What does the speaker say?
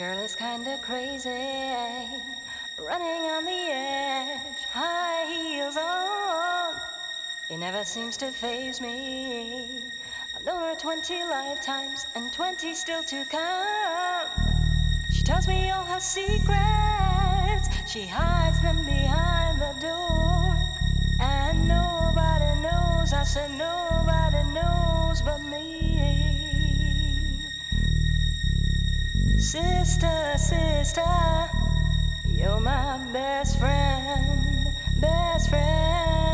girl is kinda crazy, running on the edge, high heels on. It never seems to faze me. I've known her 20 lifetimes and 20 still to come. She tells me all her secrets, she hides them behind the door. And nobody knows, I said, nobody knows but me. Sister, sister, you're my best friend, best friend.